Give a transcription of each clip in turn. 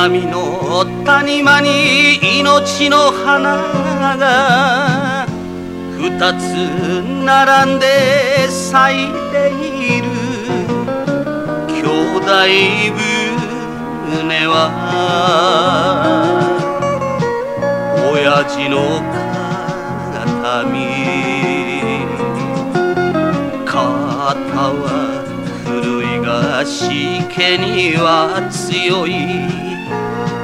波の谷間に命の花が二つ並んで咲いている。兄弟船は親父の形見肩は古いがしけには強い。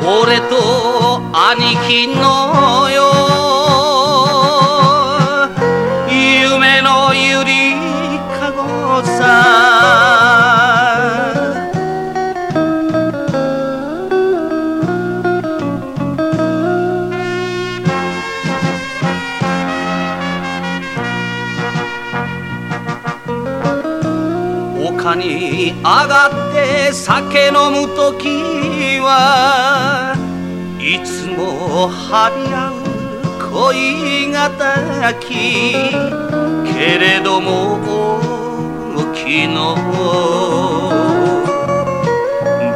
俺と兄貴のよ夢のゆりかごさ。丘に上がって酒飲む時は張り合う恋がたきけれども昨日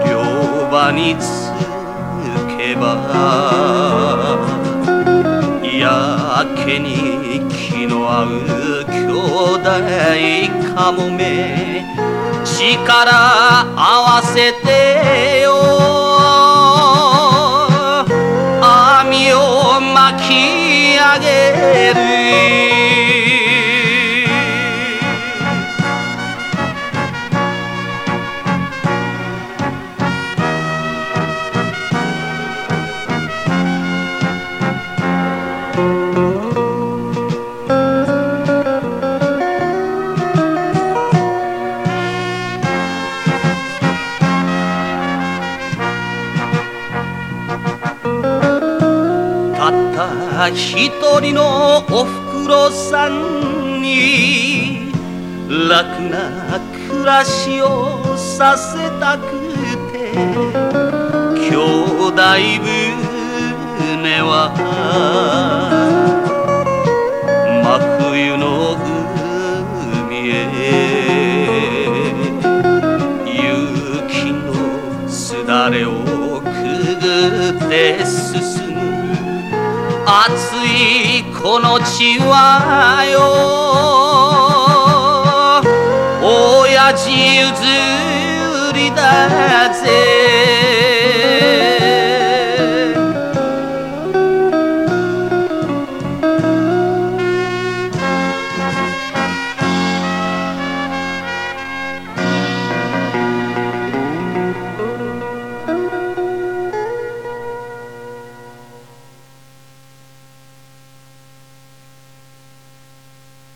両場につけばやけに気の合う兄弟かもめ。力合わせてよ。を巻き上げるた一人のおふくろさんに楽な暮らしをさせたくて兄弟船は真冬の海へ雪のすだれをくぐって進む。熱いこの地はよ。親父譲りだぜ。